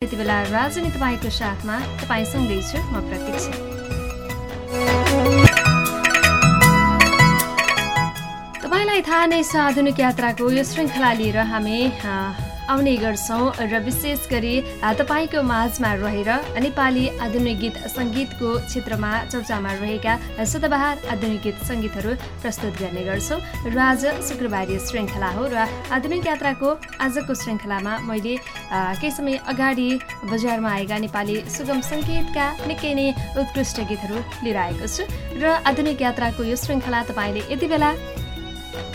यति बेला राजनी तपाईँको साथमा तपाईँसँगै छु म प्रतीक्षा। तपाईँलाई थाहा नै छ आधुनिक यात्राको यो श्रृङ्खला लिएर हामी आउने गर्छौँ र विशेष गरी तपाईँको माझमा रहेर नेपाली आधुनिक गीत सङ्गीतको क्षेत्रमा चर्चामा रहेका सदाबहार आधुनिक गीत सङ्गीतहरू प्रस्तुत गर्ने गर्छौँ। र आज शुक्रबारी श्रृङ्खला हो र आधुनिक यात्राको आजको श्रृङ्खलामा मैले केही समय अगाडि बजारमा आएका नेपाली सुगम सङ्गीतका निकै नै उत्कृष्ट गीतहरू लिएर आएको छु। र आधुनिक यात्राको यो श्रृङ्खला तपाईँले यति बेला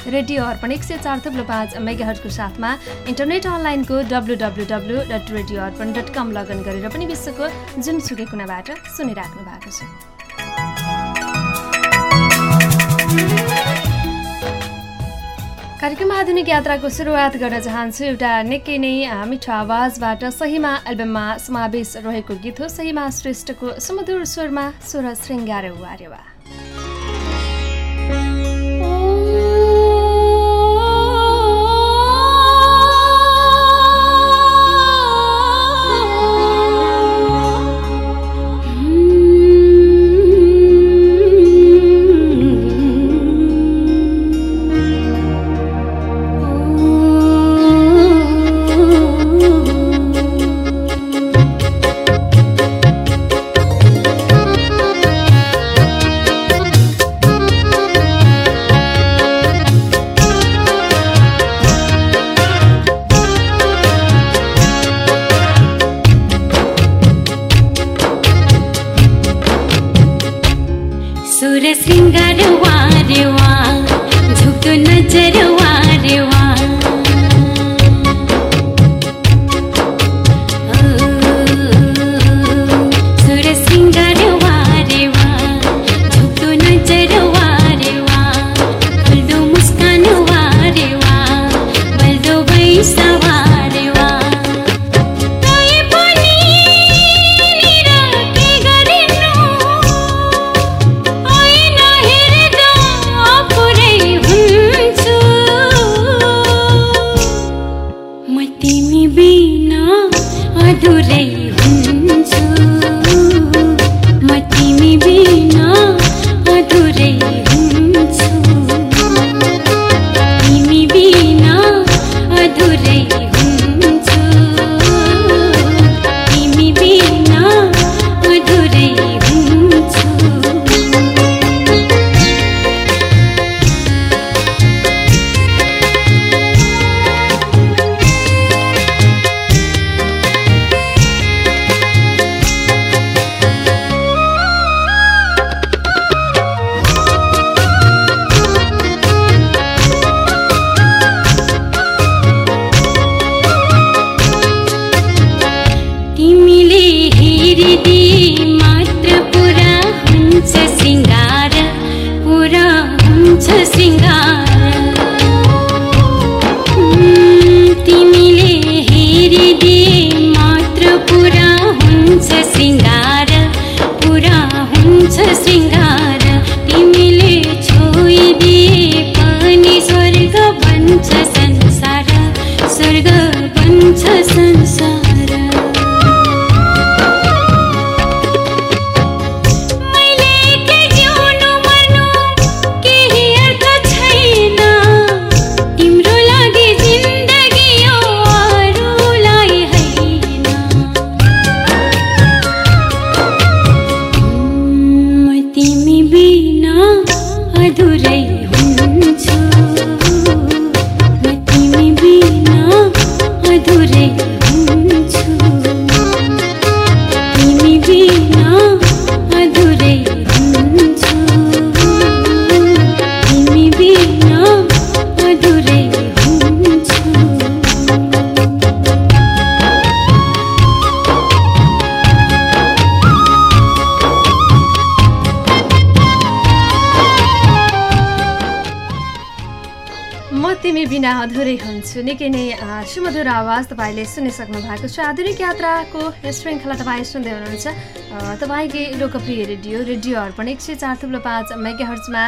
रेडियो अर्पण एक सय चार थुप्रो पाँच मेगाहटको साथमा इन्टरनेट अनलाइनको W W W dot radio Arpan dot com login गरेर पनि विश्वको जुनसुकै कुनाबाट सुनिराख्नु भएको छ। कार्यक्रम आधुनिक यात्राको सुरुवात गर्न चाहन्छु। एउटा निकै नै मिठो आवाजबाट सहीमा एल्बममा समावेश रहेको गीत हो। सहीमा श्रेष्ठको सुमधुर स्वरमा स्वर श्रृङ्गार वारेवा मधुरैया। अधुरै हुन्छु निकै नै सुमधुर आवाज तपाईँले सुनिसक्नु भएको छ। आधुनिक यात्राको श्रृङ्खला तपाईँ सुन्दै हुनुहुन्छ। तपाईँकै लोकप्रिय रेडियो रेडियो अर्पण एक सय चार थुप्रो पाँच मेगा हर्चमा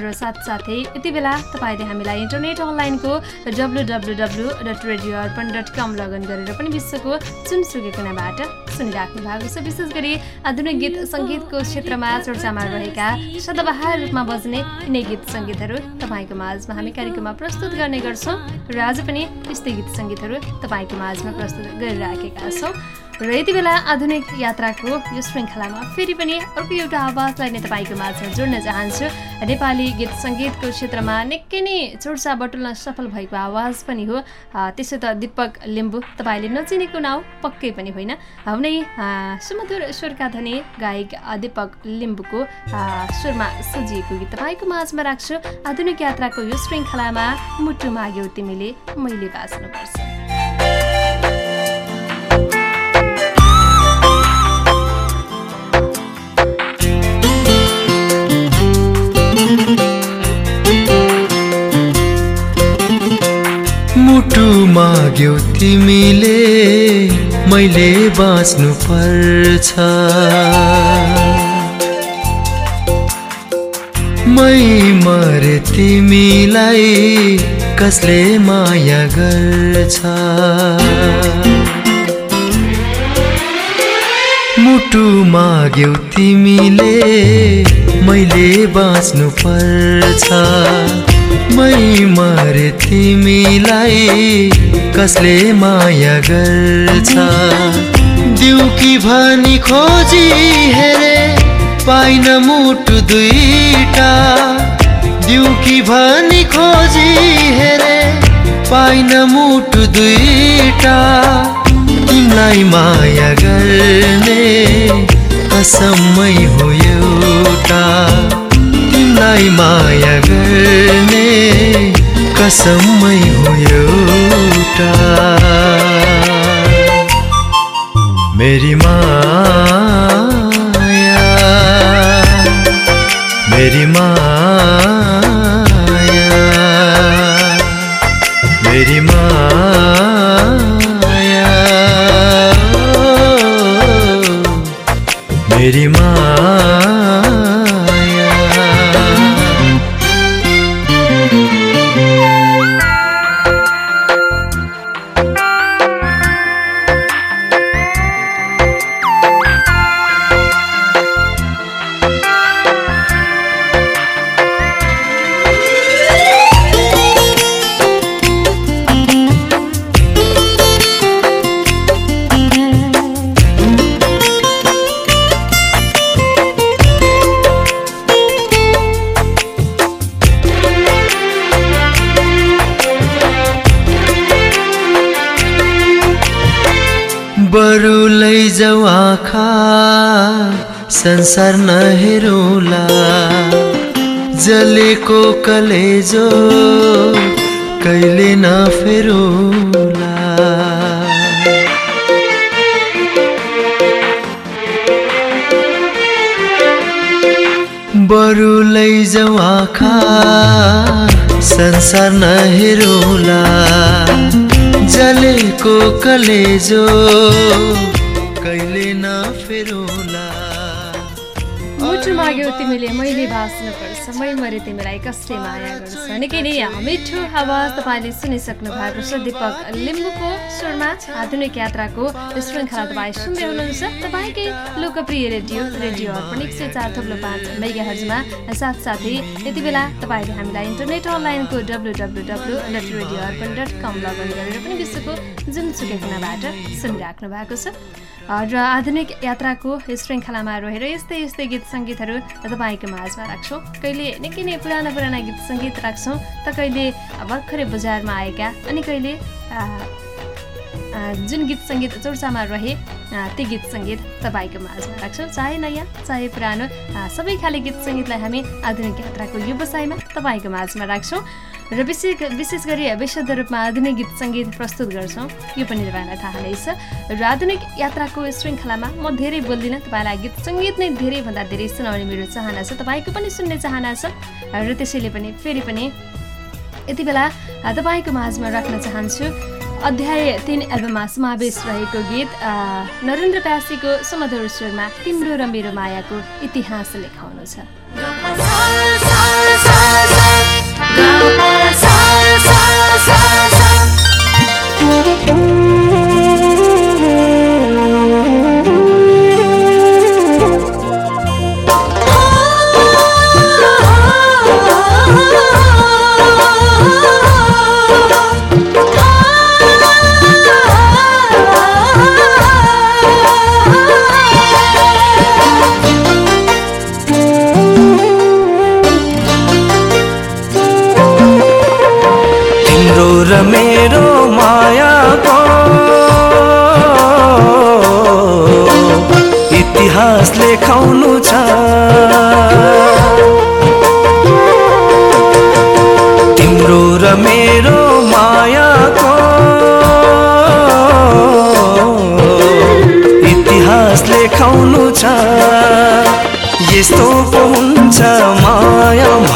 र साथसाथै यति बेला तपाईँले हामीलाई इन्टरनेट अनलाइनको W W W dot radio Arpan dot com login गरेर पनि विश्वको जुनसुकै कुनाबाट सुनिराख्नु भएको छ। विशेष गरी आधुनिक गीत सङ्गीतको क्षेत्रमा चर्चामा रहेका सदाबहार रूपमा बज्ने यिनै गीत सङ्गीतहरू तपाईँको माझमा हामी कार्यक्रममा प्रस्तुत गर्ने गर्छौँ। र आज पनि त्यस्तै गीत सङ्गीतहरू तपाईँको माझमा प्रस्तुत गरिराखेका छौँ। र यति बेला आधुनिक यात्राको यो श्रृङ्खलामा फेरि पनि अर्को एउटा आवाजलाई नै तपाईँको माझमा जोड्न चाहन्छु। नेपाली गीत सङ्गीतको क्षेत्रमा निकै नै चर्चा बटुल्न सफल भएको आवाज पनि हो। त्यसो त दिपक लिम्बू तपाईँले नचिनेको नाउँ पक्कै पनि होइन। नै सुमधुर स्वरका धनी गायक दिपक लिम्बूको स्वरमा सजिएको गीत तपाईँको माझमा राख्छु। आधुनिक यात्राको यो श्रृङ्खलामा मुटु माग्यौ तिमीले मैले बाँच्नुपर्छ। मुटु माग्यौ तिमीले मैले बाँच्नु पर्छ। मै मरे तिमीलाई कसले माया गर्छ? मुटु माग्यौ तिमीले मैले बाँच्नु पर्छ। मरे तिमीलाई कसले माया गर्छ? दिउकी भनी खोजी हेरे पाइन मुटु दुईटा। दिउकी भनी खोजी हेरे पाइन मुटु दुईटा। तिमीलाई माया गर्ने कसमै हो एउटा। तिमीलाई माया गर्ने कसमै हो एउटा। मेरी माया संसार नहेरौला जलेको कलेजो कहिले नफेरौला बरु लैजाऊ आँखा संसार नहेरौला जलेको कलेजो तिमीले मैले बाँच्नुपर्छ मै मरे तिमीलाई कसले माया गर्छ निकै नै मिठो आवाज तपाईँले सुनिसक्नु भएको छ। दिपक लिम्बूको स्वरमा आधुनिक यात्राको श्रृङ्खला तपाईँ सुन्दै हुनुहुन्छ तपाईँकै लोकप्रिय रेडियो रेडियो अर्पण एक सय चार थप्लो पाँच मेगा साथसाथै यति बेला तपाईँले हामीलाई इन्टरनेट अनलाइनको W W W dot radio Arpan dot com login गरेर पनि विश्वको जुनसुकै कुनाबाट सुनिराख्नु भएको छ र आधुनिक यात्राको श्रृङ्खलामा रहेर यस्तै यस्तै गीत सङ्गीतहरू तपाईँको माझमा राख्छौँ। कहिले निकै नै पुराना पुराना गीत सङ्गीत राख्छौँ त कहिले भर्खरै बजारमा आएका अनि कहिले जुन गीत सङ्गीत चर्चामा रहे ती गीत सङ्गीत तपाईँको माझमा राख्छौँ। चाहे नयाँ चाहे पुरानो सबै खाले गीत सङ्गीतलाई हामी आधुनिक यात्राको व्यवसायमा तपाईँको माझमा राख्छौँ। र विशेष विशेष गरी विशुद्ध रूपमा आधुनिक गीत सङ्गीत प्रस्तुत गर्छौँ। यो पनि तपाईँलाई थाहा नै छ। र आधुनिक यात्राको श्रृङ्खलामा म धेरै बोल्दिनँ। तपाईँलाई गीत सङ्गीत नै धेरैभन्दा धेरै सुनाउने मेरो चाहना छ। तपाईँको पनि सुन्ने चाहना छ। र त्यसैले पनि फेरि पनि यति बेला तपाईँको माझमा राख्न चाहन्छु। अध्याय तिन एल्बममा समावेश रहेको गीत नरेन्द्र प्यासीको सुमधुर स्वरमा तिम्रो र मेरो मायाको इतिहास लेखाउनु छ।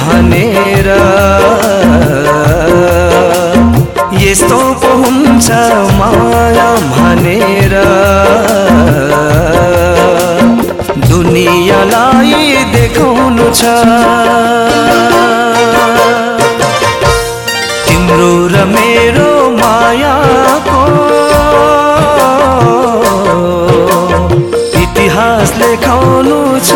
भनेर। यस्तो पो हुन्छ माया भनेर। दुनियाँलाई देखाउनु छ। तिम्रो र मेरो मायाको इतिहास लेखाउनु मायाकै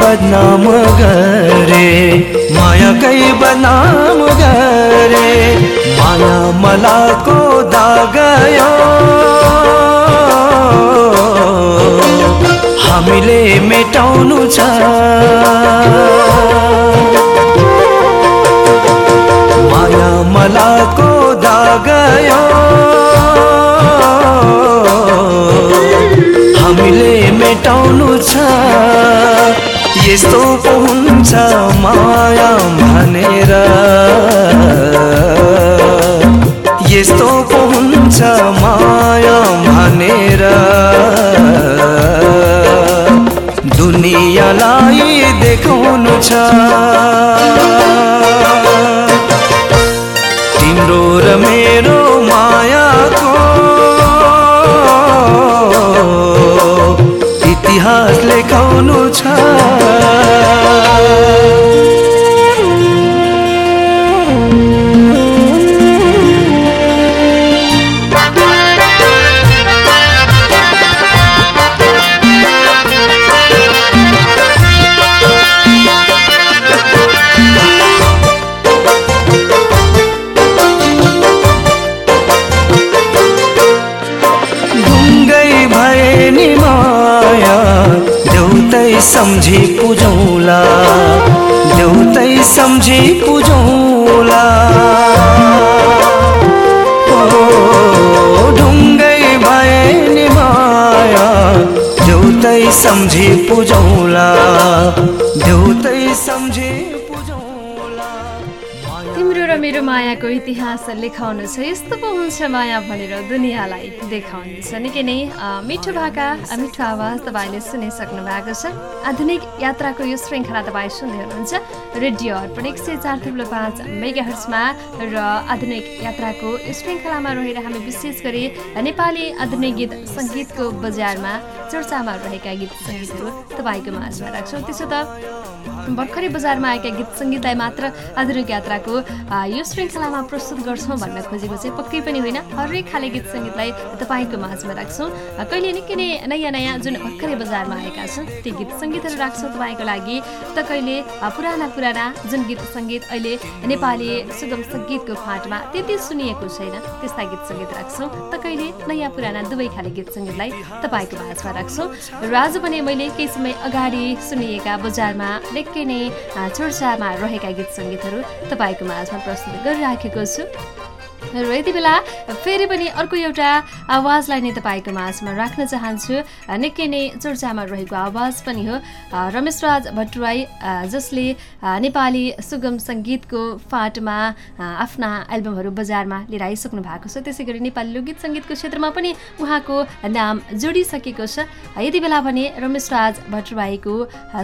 बदनाम गरे मायाकै बदनाम गरे माया मलाको दागयो हामीले मेटाउनु छ। माया मलाको दागयो हामीले मेटाउनु छ। यस्तो पो हुन्छ माया भनेर। यस्तो पो हुन्छ माया भनेर। दुनियाँलाई देखाउनु छ। तिम्रो र मेरो सम्झी पुजौला देउतै सम्झी पुजौला। ढुङ्गै भए नि माया देउतै सम्झी पुजौला। मेरो मायाको इतिहास लेखाउनु छ। यस्तो पो हुन्छ माया भनेर दुनियाँलाई देखाउनु छ निकै नै मिठो भाका मिठो आवाज तपाईँले सुनिसक्नु भएको छ। आधुनिक यात्राको यो श्रृङ्खला तपाईँ सुन्दै हुनुहुन्छ। रेडियो अर्पण एक सय चार थुप्रो पाँच मेगा हर्समा र आधुनिक यात्राको यो श्रृङ्खलामा रहेर हामी विशेष गरी नेपाली आधुनिक गीत सङ्गीतको बजारमा चर्चामा रहेका गीत सङ्गीतहरू तपाईँको माझमा राख्छौँ। त्यसो त भर्खरै बजारमा आएका गीत सङ्गीतलाई मात्र आधुनिक यात्राको यो श्रृङ्खलामा प्रस्तुत गर्छौँ भन्न खोजेको चाहिँ पक्कै पनि होइन। हरेक खाले गीत सङ्गीतलाई तपाईँको माझमा राख्छौँ। कहिले निकै नै नयाँ नयाँ जुन भर्खरै बजारमा आएका छन् ती गीत सङ्गीतहरू राख्छौँ तपाईँको लागि। त कहिले पुराना पुराना जुन गीत सङ्गीत अहिले नेपाली सुगम सङ्गीतको फाँटमा त्यति सुनिएको छैन त्यस्ता गीत सङ्गीत राख्छौँ। त कहिले नयाँ पुराना दुवै खाले गीत सङ्गीतलाई तपाईँको माझमा राख्छौँ। र आज पनि मैले केही समय अगाडि सुनिएका बजारमा नै चर्चामा रहेका गीत सङ्गीतहरू तपाईँको माझमा प्रस्तुत गरिराखेको छु। र यति बेला फेरि पनि अर्को एउटा आवाजलाई नै तपाईँको माझमा राख्न चाहन्छु। निकै नै चर्चामा रहेको आवाज पनि हो। रमेशराज भट्टराई जसले नेपाली सुगम सङ्गीतको फाटमा आफ्ना एल्बमहरू बजारमा लिएर आइसक्नु भएको छ। त्यसै गरी नेपाली लोकगीत सङ्गीतको क्षेत्रमा पनि उहाँको नाम जोडिसकेको छ। यति बेला भने रमेशराज भट्टराईको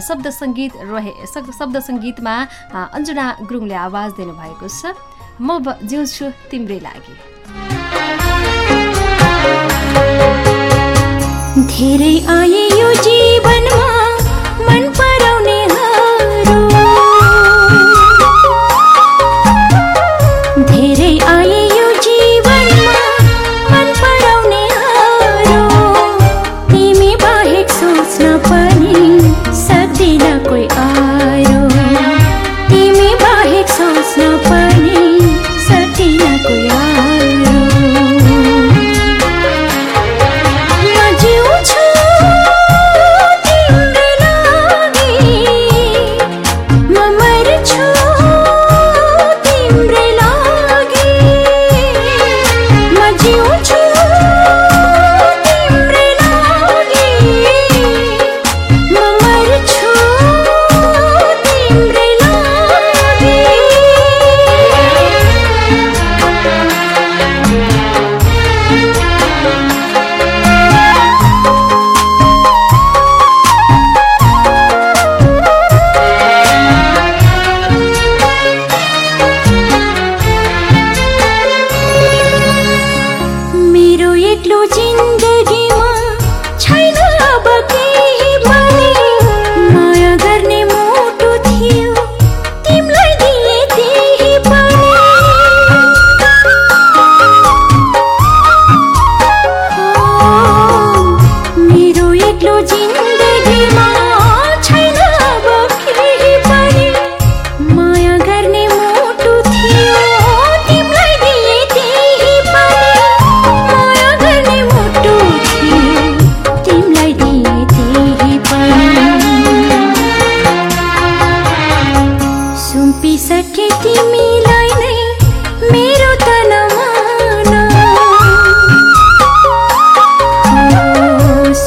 शब्द सङ्गीत रहे शब्द सङ्गीतमा अञ्जना गुरुङले आवाज दिनुभएको छ। म जिउँछु तिम्रै लागि। धेरै आए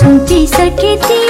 सोची सके थी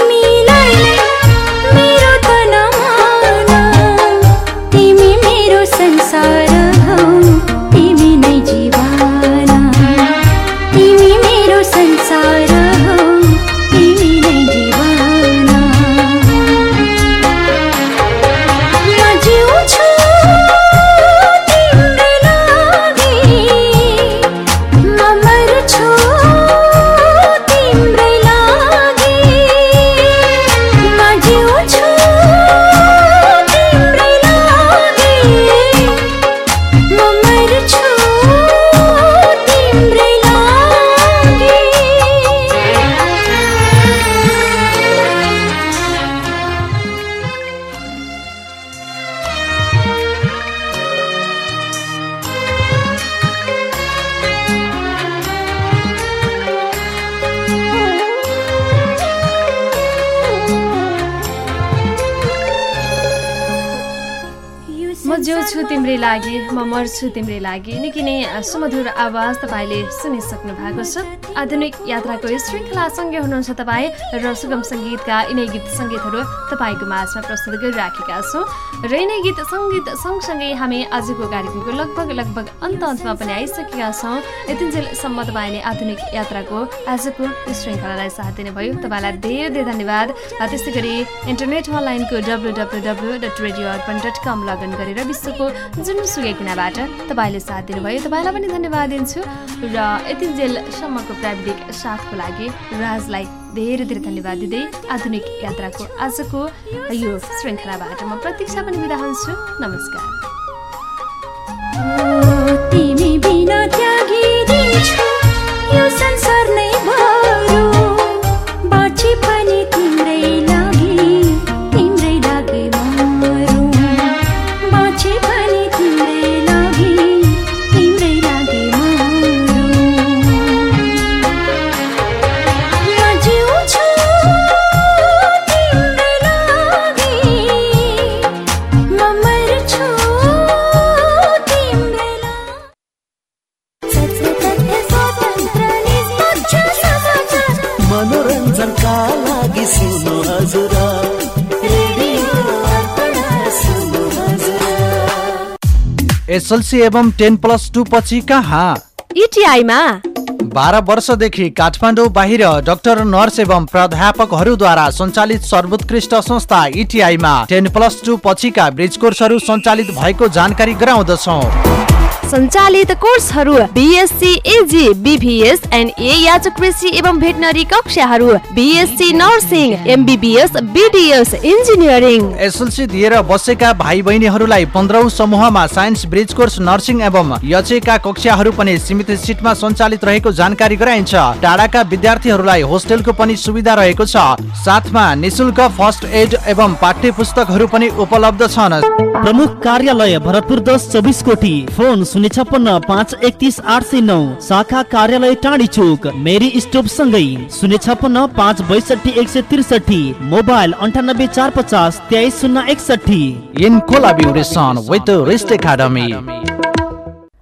मर्छु तिम्रै लागि। निकै नै सुमधुर आवाज तपाईँले सुनिसक्नु भएको छ। आधुनिक यात्राको श्रृङ्खलासँगै हुनुहुन्छ तपाईँ र सुगम सङ्गीतका यिनै गीत सङ्गीतहरू तपाईँको माझमा प्रस्तुत गरिराखेका छौँ। र यिनै गीत सङ्गीत सँगसँगै हामी आजको कार्यक्रमको लगभग लगभग अन्त अन्तमा पनि आइसकेका छौँ। यतिन्जेलसम्म तपाईँले आधुनिक यात्राको आजको श्रृङ्खलालाई साथ दिनुभयो। तपाईँलाई धेरै धेरै धन्यवाद। त्यस्तै गरी इन्टरनेट अनलाइनको W W W dot radio Arpan dot com login गरेर विश्वको विश्वको जुनसुकै कुनाबाट तपाईँले साथ दिनुभयो। तपाईँलाई पनि धन्यवाद दिन्छु। र यति जेलसम्मको प्राविधिक साथको लागि राजलाई धेरै धेरै धन्यवाद दिँदै आधुनिक यात्राको आजको यो श्रृङ्खलाबाट म प्रतीक्षा पनि बिदा हुन्छु। नमस्कार। एसएलसी एवं टेन प्लस टू पछि कहाँ? इटिआईमा? बाह्र वर्षदेखि काठमाडौँ बाहिर डाक्टर नर्स एवं प्राध्यापकहरूद्वारा सञ्चालित सर्वोत्कृष्ट संस्था इटिआईमा टेन प्लस टू पछिका ब्रिज कोर्सहरू सञ्चालित भएको जानकारी गराउँदछौ। सञ्चालित कोर्सहरू बिएससी एजी बिभिएस एन्ड ए याच कृषि एवं भेटनरी कक्षाहरू BSc nursing MBBS BDS engineering. SLC दिएर बसेका भाइ बहिनीहरूलाई पन्ध्रौं समूहमा साइन्स ब्रिज कोर्स नर्सिङ एवं यचेका कक्षाहरू पनि सीमित सिटमा सञ्चालित रहेको जानकारी गराइन्छ। टाढाका विद्यार्थीहरूलाई होस्टेलको पनि सुविधा रहेको छ। साथमा निशुल्क फर्स्ट एड एवं पाठ्य पुस्तकहरू पनि उपलब्ध छन्। प्रमुख कार्यालय भरतपुर दस चौबिस कोटी फोन शून्य छप्पन्न पाँच एकतिस आठ सय नौ शाखा कार्यालय टाढी चोक मेरी स्टोप सँगै शून्य छप्पन्न पाँच बैसठी एक सय त्रिसठी मोबाइल अन्ठानब्बे चार पचास तेइस शून्य एकसठी इन एकाडमी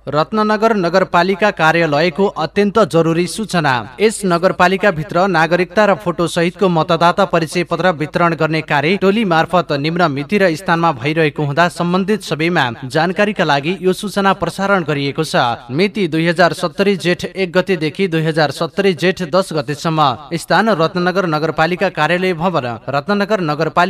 रत्ननगर नगरपालिका कार्यालयको अत्यन्त जरुरी सूचना। यस नगरपालिका भित्र नागरिकता र फोटो सहितको मतदाता परिचय पत्र वितरण गर्ने कार्य टोली मार्फत निम्न मिति र स्थानमा भइरहेको हुँदा सम्बन्धित सबैमा जानकारीका लागि यो सूचना प्रसारण गरिएको छ। मिति दुई हजार सत्तरी जेठ एक गतेदेखि दुई हजार सत्तरी जेठ दस गतेसम्म स्थान रत्ननगर नगरपालिका कार्यालय भवन रत्ननगर नगरपालिका